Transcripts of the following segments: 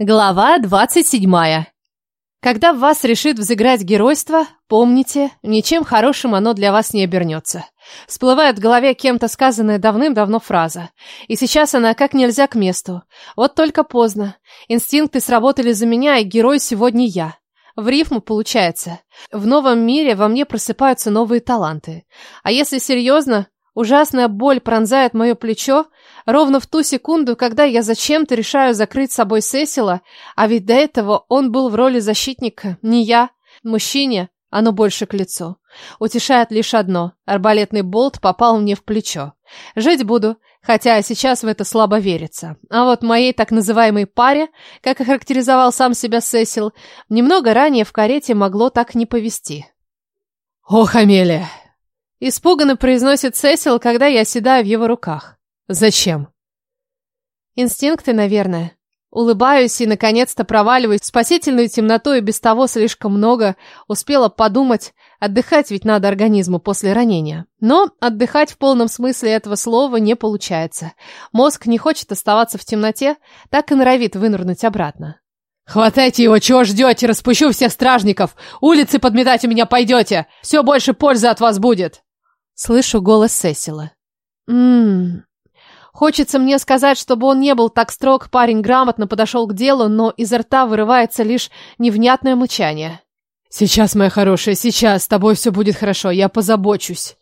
Глава 27. Когда в вас решит взыграть геройство, помните, ничем хорошим оно для вас не обернется. Всплывает в голове кем-то сказанная давным-давно фраза. И сейчас она как нельзя к месту. Вот только поздно. Инстинкты сработали за меня, и герой сегодня я. В рифму получается. В новом мире во мне просыпаются новые таланты. А если серьезно, ужасная боль пронзает мое плечо, Ровно в ту секунду, когда я зачем-то решаю закрыть собой Сесила, а ведь до этого он был в роли защитника, не я, мужчине, оно больше к лицу. Утешает лишь одно – арбалетный болт попал мне в плечо. Жить буду, хотя сейчас в это слабо верится. А вот моей так называемой паре, как охарактеризовал сам себя Сесил, немного ранее в карете могло так не повести. «Ох, Амелия!» Испуганно произносит Сесил, когда я седаю в его руках. Зачем? Инстинкты, наверное. Улыбаюсь и, наконец-то, проваливаюсь в спасительную темноту и без того слишком много успела подумать. Отдыхать ведь надо организму после ранения. Но отдыхать в полном смысле этого слова не получается. Мозг не хочет оставаться в темноте, так и норовит вынырнуть обратно. «Хватайте его, чего ждете? Распущу всех стражников! Улицы подметать у меня пойдете! Все больше пользы от вас будет!» Слышу голос Сесила. «Ммм, Хочется мне сказать, чтобы он не был так строг, парень грамотно подошел к делу, но изо рта вырывается лишь невнятное мычание. «Сейчас, моя хорошая, сейчас, с тобой все будет хорошо, я позабочусь».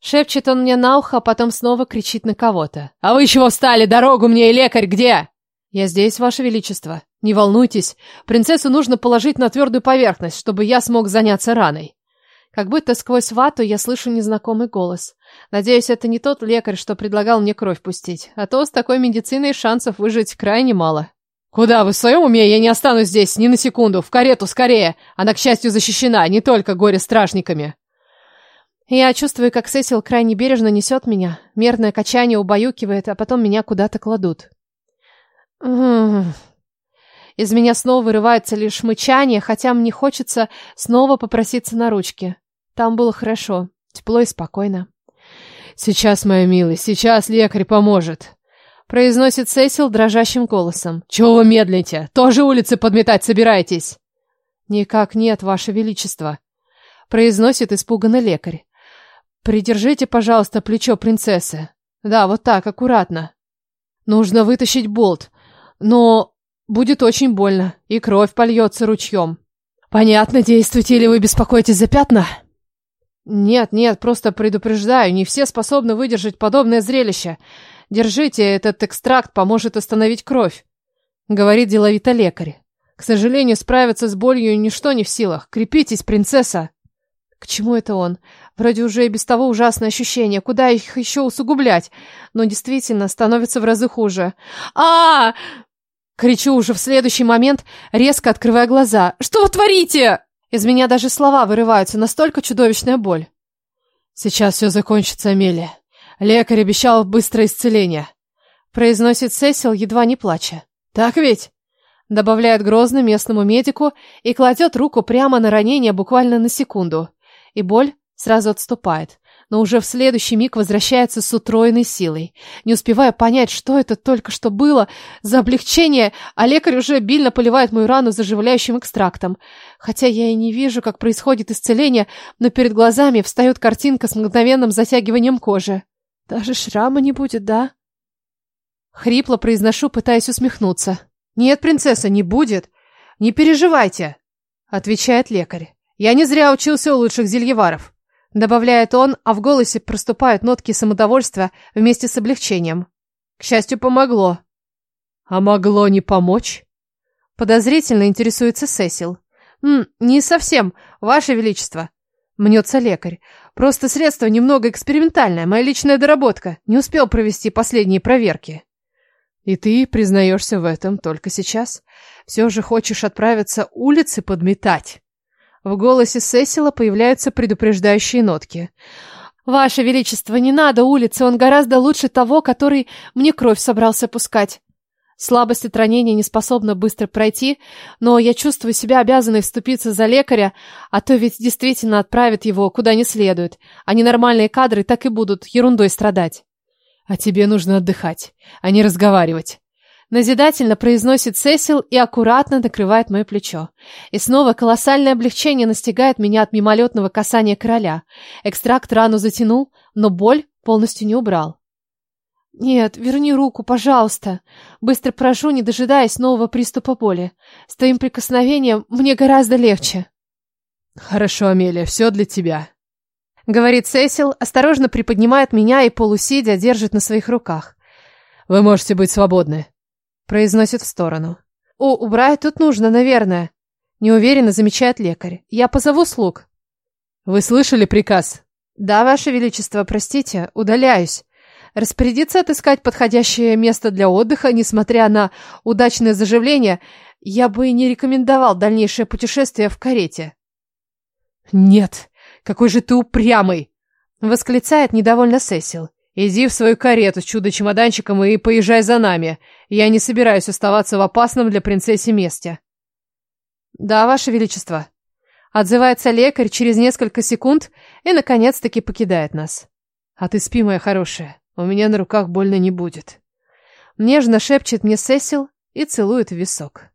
Шепчет он мне на ухо, а потом снова кричит на кого-то. «А вы чего встали? Дорогу мне и лекарь где?» «Я здесь, ваше величество. Не волнуйтесь. Принцессу нужно положить на твердую поверхность, чтобы я смог заняться раной». Как будто сквозь вату я слышу незнакомый голос. Надеюсь, это не тот лекарь, что предлагал мне кровь пустить. А то с такой медициной шансов выжить крайне мало. «Куда вы в своем уме? Я не останусь здесь ни на секунду. В карету скорее. Она, к счастью, защищена не только горе-стражниками». Я чувствую, как Сесил крайне бережно несет меня. Мерное качание убаюкивает, а потом меня куда-то кладут. Из меня снова вырывается лишь мычание, хотя мне хочется снова попроситься на ручки. Там было хорошо, тепло и спокойно. «Сейчас, моя милая, сейчас лекарь поможет», — произносит Сесил дрожащим голосом. «Чего вы медлите? Тоже улицы подметать собираетесь?» «Никак нет, ваше величество», — произносит испуганный лекарь. «Придержите, пожалуйста, плечо принцессы. Да, вот так, аккуратно. Нужно вытащить болт, но будет очень больно, и кровь польется ручьем». «Понятно, действуете или вы беспокоитесь за пятна?» «Нет, нет, просто предупреждаю, не все способны выдержать подобное зрелище. Держите, этот экстракт поможет остановить кровь», — говорит деловито лекарь. «К сожалению, справиться с болью ничто не в силах. Крепитесь, принцесса!» К чему это он? Вроде уже и без того ужасное ощущение. Куда их еще усугублять? Но действительно, становится в разы хуже. а, -а, -а Кричу уже в следующий момент, резко открывая глаза. «Что вы творите?» Из меня даже слова вырываются, настолько чудовищная боль. Сейчас все закончится, Амелия. Лекарь обещал быстрое исцеление. Произносит Сесил, едва не плача. Так ведь? Добавляет грозно местному медику и кладет руку прямо на ранение буквально на секунду. И боль сразу отступает но уже в следующий миг возвращается с утроенной силой. Не успевая понять, что это только что было за облегчение, а лекарь уже обильно поливает мою рану заживляющим экстрактом. Хотя я и не вижу, как происходит исцеление, но перед глазами встает картинка с мгновенным затягиванием кожи. Даже шрама не будет, да? Хрипло произношу, пытаясь усмехнуться. «Нет, принцесса, не будет. Не переживайте», — отвечает лекарь. «Я не зря учился у лучших зельеваров. Добавляет он, а в голосе проступают нотки самодовольства вместе с облегчением. К счастью, помогло. А могло не помочь? Подозрительно интересуется Сесил. «М, не совсем, ваше величество. Мнется лекарь. Просто средство немного экспериментальное, моя личная доработка. Не успел провести последние проверки. И ты признаешься в этом только сейчас? Все же хочешь отправиться улицы подметать? В голосе Сесила появляются предупреждающие нотки. «Ваше Величество, не надо улицы, он гораздо лучше того, который мне кровь собрался пускать». Слабость от ранения не способна быстро пройти, но я чувствую себя обязанной вступиться за лекаря, а то ведь действительно отправят его куда не следует, а ненормальные кадры так и будут ерундой страдать. А тебе нужно отдыхать, а не разговаривать. Назидательно произносит Сесил и аккуратно накрывает мое плечо. И снова колоссальное облегчение настигает меня от мимолетного касания короля. Экстракт рану затянул, но боль полностью не убрал. «Нет, верни руку, пожалуйста. Быстро прошу, не дожидаясь нового приступа боли. С твоим прикосновением мне гораздо легче». «Хорошо, Амелия, все для тебя», — говорит Сесил, осторожно приподнимает меня и полусидя держит на своих руках. «Вы можете быть свободны» произносит в сторону. «О, убрать тут нужно, наверное», — неуверенно замечает лекарь. «Я позову слуг». «Вы слышали приказ?» «Да, Ваше Величество, простите, удаляюсь. Распорядиться отыскать подходящее место для отдыха, несмотря на удачное заживление, я бы не рекомендовал дальнейшее путешествие в карете». «Нет, какой же ты упрямый!» — восклицает недовольно Сесил. Иди в свою карету с чудо-чемоданчиком и поезжай за нами. Я не собираюсь оставаться в опасном для принцессы месте. Да, ваше величество. Отзывается лекарь через несколько секунд и, наконец-таки, покидает нас. А ты спи, моя хорошая. У меня на руках больно не будет. Нежно шепчет мне Сесил и целует в висок.